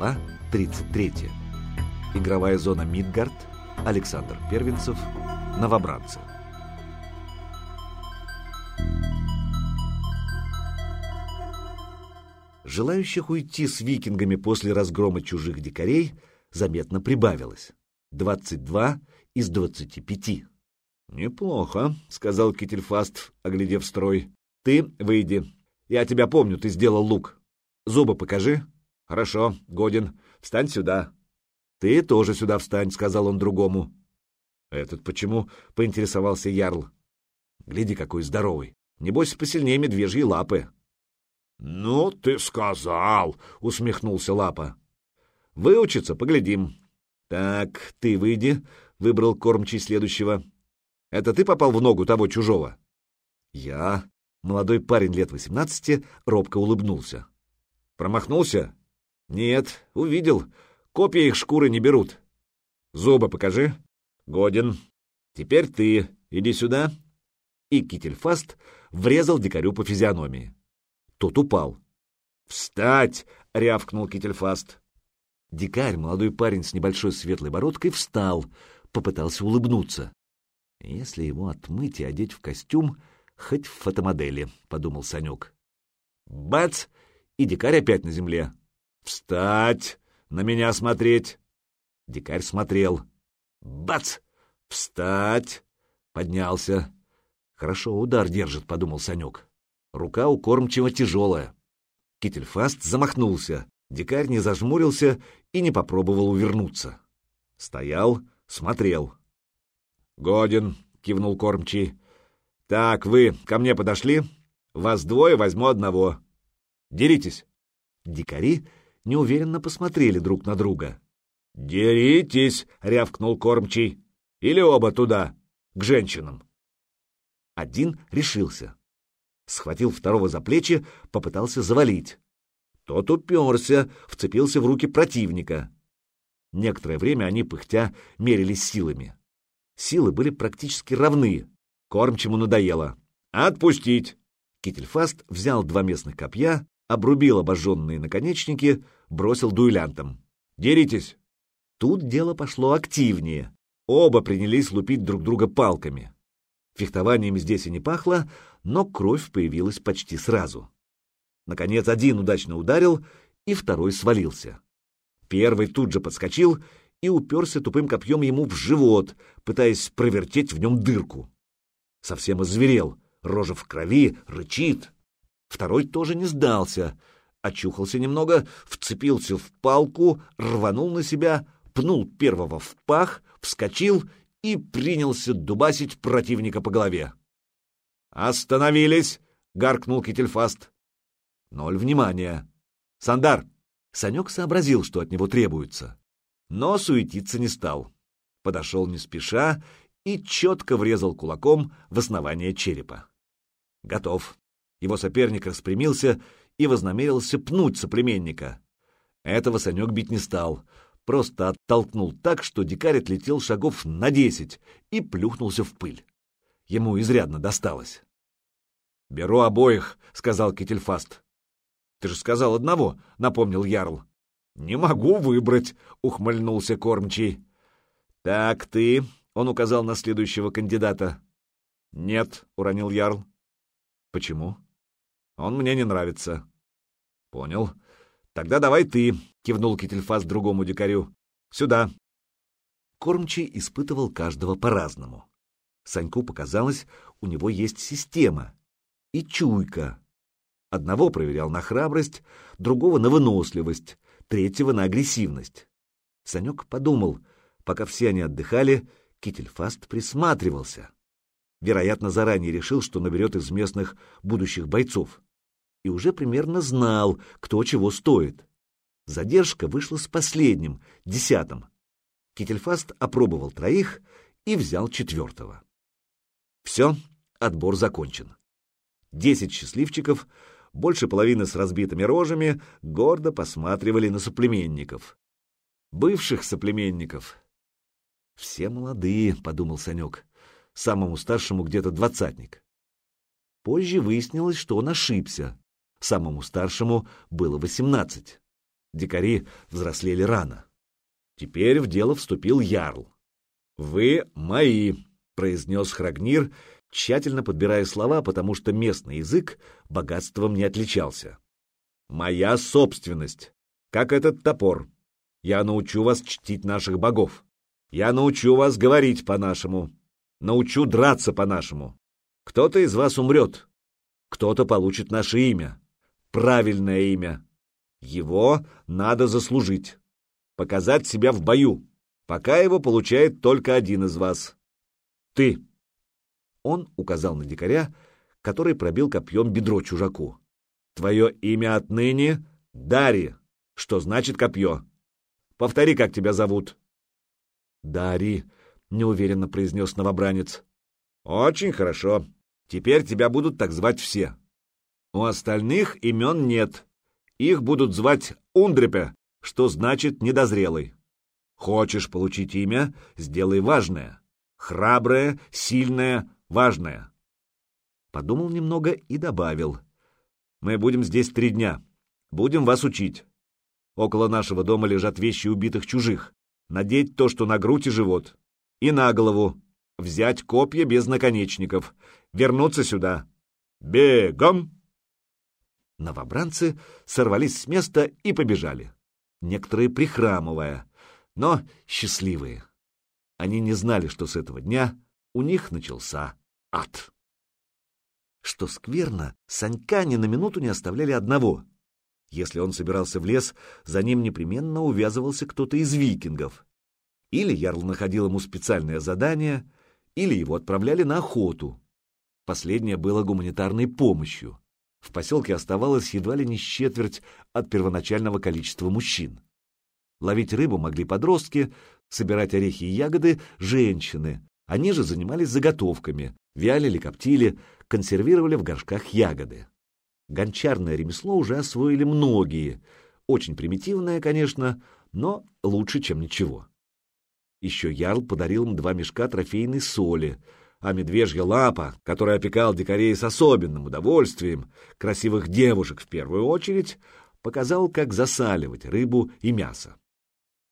Глава 33. Игровая зона Мидгард. Александр Первенцев. Новобранцы. Желающих уйти с викингами после разгрома чужих дикарей заметно прибавилось. 22 из 25. «Неплохо», — сказал Кительфаст, оглядев строй. «Ты выйди. Я тебя помню, ты сделал лук. Зубы покажи». «Хорошо, годен. Встань сюда». «Ты тоже сюда встань», — сказал он другому. «Этот почему?» — поинтересовался Ярл. «Гляди, какой здоровый. Небось, посильнее медвежьей лапы». «Ну, ты сказал!» — усмехнулся Лапа. «Выучиться, поглядим». «Так, ты выйди», — выбрал кормчий следующего. «Это ты попал в ногу того чужого?» «Я». Молодой парень лет восемнадцати робко улыбнулся. «Промахнулся?» «Нет, увидел. Копья их шкуры не берут». «Зубы покажи». «Годен. Теперь ты. Иди сюда». И Кительфаст врезал дикарю по физиономии. Тот упал. «Встать!» — рявкнул Кительфаст. Дикарь, молодой парень с небольшой светлой бородкой, встал, попытался улыбнуться. «Если его отмыть и одеть в костюм, хоть в фотомодели», — подумал Санек. Бац! И дикарь опять на земле. «Встать! На меня смотреть!» Дикарь смотрел. Бац! Встать! Поднялся. «Хорошо, удар держит», — подумал Санек. Рука у кормчего тяжелая. Кительфаст замахнулся. Дикарь не зажмурился и не попробовал увернуться. Стоял, смотрел. «Годен», — кивнул кормчий. «Так, вы ко мне подошли? Вас двое, возьму одного. Деритесь». Дикари неуверенно посмотрели друг на друга. «Деритесь!» — рявкнул кормчий. «Или оба туда, к женщинам». Один решился схватил второго за плечи, попытался завалить. Тот уперся, вцепился в руки противника. Некоторое время они, пыхтя, мерились силами. Силы были практически равны. Кормчему надоело. «Отпустить!» Кительфаст взял два местных копья, обрубил обожженные наконечники, бросил дуэлянтам. «Деритесь!» Тут дело пошло активнее. Оба принялись лупить друг друга палками. Фехтованием здесь и не пахло, но кровь появилась почти сразу. Наконец, один удачно ударил, и второй свалился. Первый тут же подскочил и уперся тупым копьем ему в живот, пытаясь провертеть в нем дырку. Совсем озверел, рожа в крови, рычит. Второй тоже не сдался, очухался немного, вцепился в палку, рванул на себя, пнул первого в пах, вскочил и принялся дубасить противника по голове. «Остановились!» — гаркнул Кительфаст. Ноль внимания. «Сандар!» Санек сообразил, что от него требуется, но суетиться не стал. Подошел не спеша и четко врезал кулаком в основание черепа. Готов. Его соперник распрямился и вознамерился пнуть соплеменника. Этого Санек бить не стал, просто оттолкнул так, что дикарь отлетел шагов на десять и плюхнулся в пыль. Ему изрядно досталось. «Беру обоих», — сказал Кительфаст. «Ты же сказал одного», — напомнил Ярл. «Не могу выбрать», — ухмыльнулся кормчий. «Так ты», — он указал на следующего кандидата. «Нет», — уронил Ярл. «Почему?» «Он мне не нравится». «Понял. Тогда давай ты», — кивнул Кительфаст другому дикарю. «Сюда». Кормчий испытывал каждого по-разному. Саньку показалось, у него есть система и чуйка. Одного проверял на храбрость, другого на выносливость, третьего на агрессивность. Санек подумал, пока все они отдыхали, Кительфаст присматривался. Вероятно, заранее решил, что наберет из местных будущих бойцов. И уже примерно знал, кто чего стоит. Задержка вышла с последним, десятым. Кительфаст опробовал троих и взял четвертого. Все, отбор закончен. Десять счастливчиков, больше половины с разбитыми рожами, гордо посматривали на соплеменников. Бывших соплеменников. «Все молодые», — подумал Санек, самому старшему где-то двадцатник. Позже выяснилось, что он ошибся. Самому старшему было восемнадцать. Дикари взрослели рано. Теперь в дело вступил Ярл. «Вы мои», — произнес Храгнир, тщательно подбирая слова, потому что местный язык богатством не отличался. «Моя собственность, как этот топор. Я научу вас чтить наших богов. Я научу вас говорить по-нашему. Научу драться по-нашему. Кто-то из вас умрет. Кто-то получит наше имя. Правильное имя. Его надо заслужить. Показать себя в бою. Пока его получает только один из вас. Ты. Он указал на дикаря, который пробил копьем бедро чужаку. Твое имя отныне — Дари, что значит копье. Повтори, как тебя зовут. Дари, — неуверенно произнес новобранец. Очень хорошо. Теперь тебя будут так звать все. У остальных имен нет. Их будут звать Ундрепе, что значит недозрелый. Хочешь получить имя — сделай важное. Храброе, сильное, важное. Подумал немного и добавил. Мы будем здесь три дня. Будем вас учить. Около нашего дома лежат вещи убитых чужих. Надеть то, что на грудь и живот. И на голову. Взять копья без наконечников. Вернуться сюда. Бегом! Новобранцы сорвались с места и побежали. Некоторые прихрамывая, но счастливые. Они не знали, что с этого дня у них начался ад. Что скверно, Санька ни на минуту не оставляли одного. Если он собирался в лес, за ним непременно увязывался кто-то из викингов. Или Ярл находил ему специальное задание, или его отправляли на охоту. Последнее было гуманитарной помощью. В поселке оставалось едва ли не четверть от первоначального количества мужчин. Ловить рыбу могли подростки, собирать орехи и ягоды — женщины. Они же занимались заготовками, вялили, коптили, консервировали в горшках ягоды. Гончарное ремесло уже освоили многие. Очень примитивное, конечно, но лучше, чем ничего. Еще Ярл подарил им два мешка трофейной соли, а медвежья лапа, которая опекал дикарей с особенным удовольствием, красивых девушек в первую очередь, показал, как засаливать рыбу и мясо.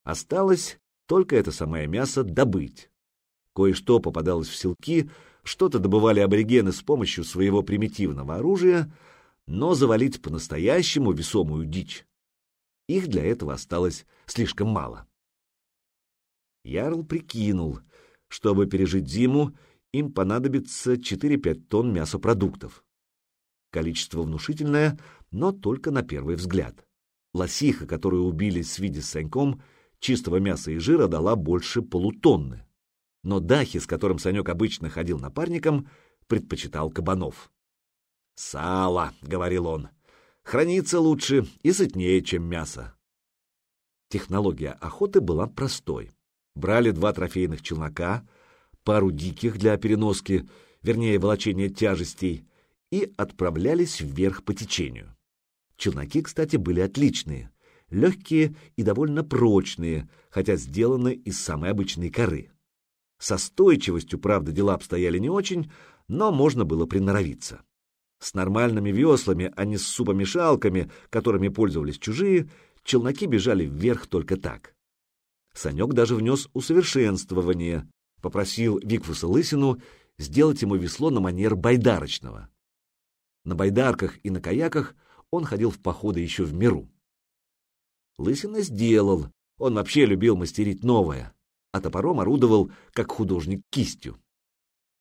Осталось только это самое мясо добыть. Кое-что попадалось в селки, что-то добывали аборигены с помощью своего примитивного оружия — но завалить по-настоящему весомую дичь. Их для этого осталось слишком мало. Ярл прикинул, чтобы пережить зиму, им понадобится 4-5 тонн мясопродуктов. Количество внушительное, но только на первый взгляд. Лосиха, которую убили с виде с Саньком, чистого мяса и жира дала больше полутонны. Но Дахи, с которым Санек обычно ходил напарником, предпочитал кабанов. «Сало», — говорил он, — «хранится лучше и сытнее, чем мясо». Технология охоты была простой. Брали два трофейных челнока, пару диких для переноски, вернее, волочения тяжестей, и отправлялись вверх по течению. Челноки, кстати, были отличные, легкие и довольно прочные, хотя сделаны из самой обычной коры. Со стойчивостью, правда, дела обстояли не очень, но можно было приноровиться. С нормальными веслами, а не с супомешалками, которыми пользовались чужие, челноки бежали вверх только так. Санек даже внес усовершенствование, попросил Викфуса Лысину сделать ему весло на манер байдарочного. На байдарках и на каяках он ходил в походы еще в миру. Лысина сделал, он вообще любил мастерить новое, а топором орудовал, как художник, кистью.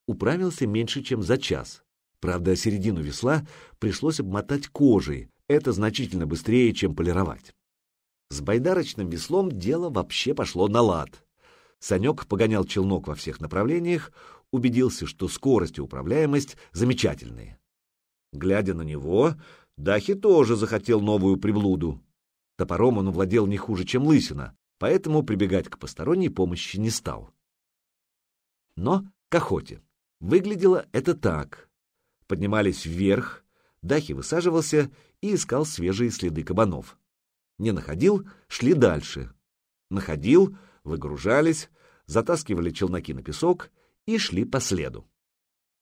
Управился меньше, чем за час. Правда, середину весла пришлось обмотать кожей, это значительно быстрее, чем полировать. С байдарочным веслом дело вообще пошло на лад. Санек погонял челнок во всех направлениях, убедился, что скорость и управляемость замечательные. Глядя на него, Дахи тоже захотел новую приблуду. Топором он владел не хуже, чем лысина, поэтому прибегать к посторонней помощи не стал. Но к охоте. Выглядело это так поднимались вверх, Дахи высаживался и искал свежие следы кабанов. Не находил — шли дальше. Находил — выгружались, затаскивали челноки на песок и шли по следу.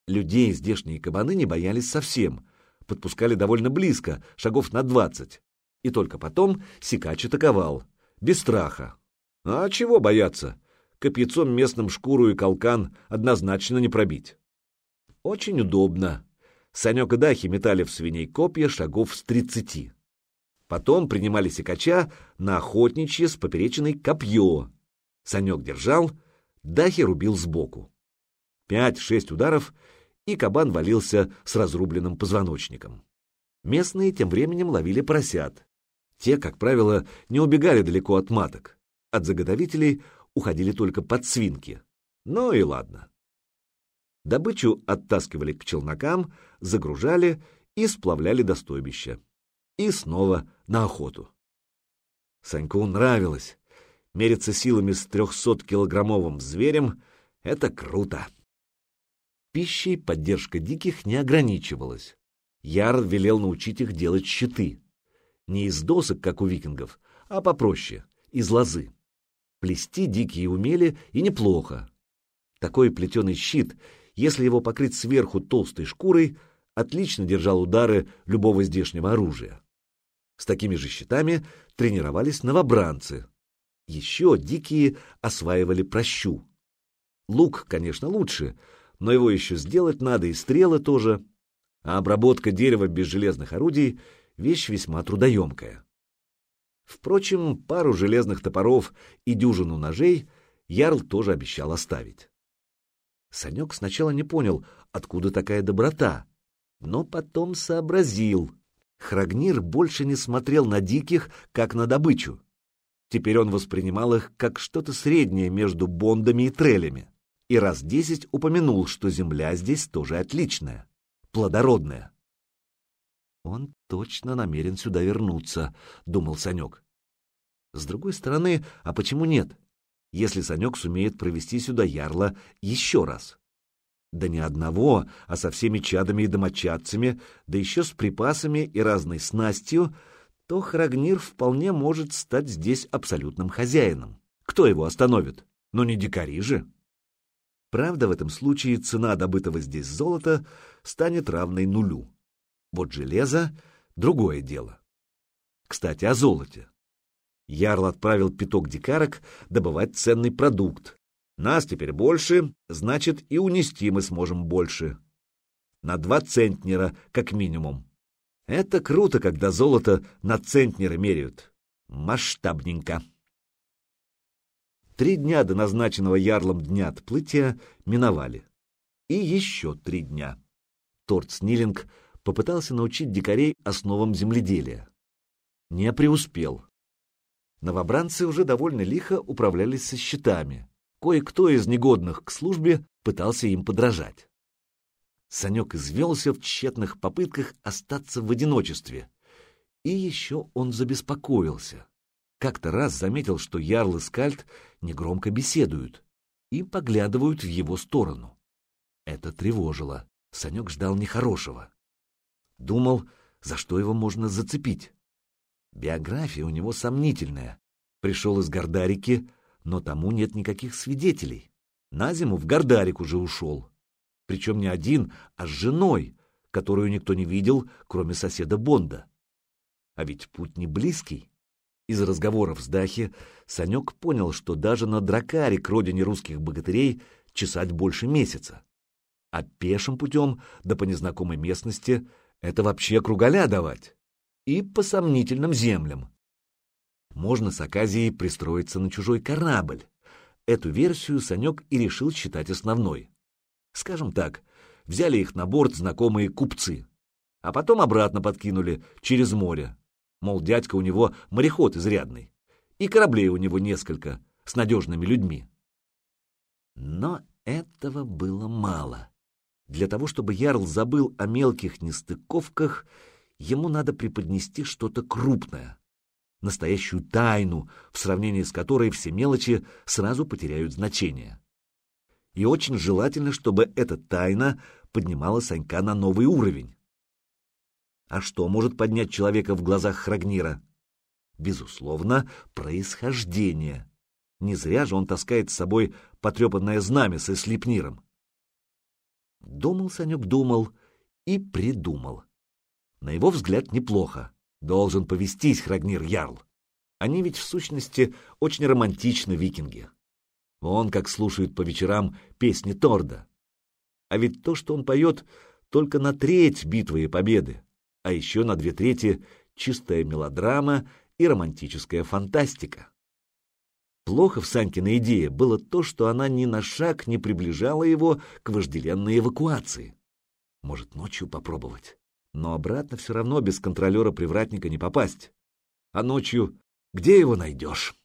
Людей здешние кабаны не боялись совсем, подпускали довольно близко, шагов на двадцать, И только потом Сикач атаковал, без страха. А чего бояться? Копьяцом местным шкуру и колкан однозначно не пробить. Очень удобно. Санек и Дахи метали в свиней копья шагов с тридцати. Потом принимали Сикача на охотничье с поперечиной копье. Санек держал, Дахи рубил сбоку. Пять-шесть ударов, и кабан валился с разрубленным позвоночником. Местные тем временем ловили поросят. Те, как правило, не убегали далеко от маток. От заготовителей уходили только под свинки. Ну и ладно. Добычу оттаскивали к челнокам, загружали и сплавляли до стойбища. И снова на охоту. Саньку нравилось. Мериться силами с трехсоткилограммовым зверем — это круто. Пищей поддержка диких не ограничивалась. Яр велел научить их делать щиты. Не из досок, как у викингов, а попроще, из лозы. Плести дикие умели и неплохо. Такой плетеный щит, если его покрыть сверху толстой шкурой, отлично держал удары любого здешнего оружия. С такими же щитами тренировались новобранцы. Еще дикие осваивали прощу. Лук, конечно, лучше — но его еще сделать надо, и стрелы тоже. А обработка дерева без железных орудий — вещь весьма трудоемкая. Впрочем, пару железных топоров и дюжину ножей Ярл тоже обещал оставить. Санек сначала не понял, откуда такая доброта, но потом сообразил. Храгнир больше не смотрел на диких, как на добычу. Теперь он воспринимал их как что-то среднее между бондами и трелями и раз десять упомянул, что земля здесь тоже отличная, плодородная. «Он точно намерен сюда вернуться», — думал Санек. С другой стороны, а почему нет, если Санек сумеет провести сюда ярла еще раз? Да не одного, а со всеми чадами и домочадцами, да еще с припасами и разной снастью, то Храгнир вполне может стать здесь абсолютным хозяином. Кто его остановит? Ну не дикари же. Правда, в этом случае цена добытого здесь золота станет равной нулю. Вот железо — другое дело. Кстати, о золоте. Ярл отправил пяток дикарок добывать ценный продукт. Нас теперь больше, значит, и унести мы сможем больше. На два центнера, как минимум. Это круто, когда золото на центнеры меряют. Масштабненько. Три дня до назначенного ярлом дня отплытия миновали. И еще три дня. Торт Снилинг попытался научить дикарей основам земледелия. Не преуспел. Новобранцы уже довольно лихо управлялись со щитами. Кое-кто из негодных к службе пытался им подражать. Санек извелся в тщетных попытках остаться в одиночестве. И еще он забеспокоился. Как-то раз заметил, что Ярл и Скальд негромко беседуют и поглядывают в его сторону. Это тревожило. Санек ждал нехорошего. Думал, за что его можно зацепить. Биография у него сомнительная. Пришел из Гордарики, но тому нет никаких свидетелей. На зиму в Гордарик уже ушел. Причем не один, а с женой, которую никто не видел, кроме соседа Бонда. А ведь путь не близкий. Из разговоров с Дахи Санек понял, что даже на дракаре к родине русских богатырей чесать больше месяца. А пешим путем, да по незнакомой местности, это вообще кругаля давать. И по сомнительным землям. Можно с Аказией пристроиться на чужой корабль. Эту версию Санек и решил считать основной. Скажем так, взяли их на борт знакомые купцы, а потом обратно подкинули через море, Мол, дядька у него мореход изрядный, и кораблей у него несколько с надежными людьми. Но этого было мало. Для того, чтобы Ярл забыл о мелких нестыковках, ему надо преподнести что-то крупное, настоящую тайну, в сравнении с которой все мелочи сразу потеряют значение. И очень желательно, чтобы эта тайна поднимала Санька на новый уровень. А что может поднять человека в глазах Храгнира? Безусловно, происхождение. Не зря же он таскает с собой потрепанное знамя со слепниром. Думал Санек, думал и придумал. На его взгляд, неплохо. Должен повестись Храгнир Ярл. Они ведь в сущности очень романтичны, викинги. Он как слушают по вечерам песни Торда. А ведь то, что он поет, только на треть битвы и победы, а еще на две трети чистая мелодрама и романтическая фантастика. Плохо в Санькиной идее было то, что она ни на шаг не приближала его к вожделенной эвакуации. Может, ночью попробовать. Но обратно все равно без контролера-привратника не попасть. А ночью где его найдешь?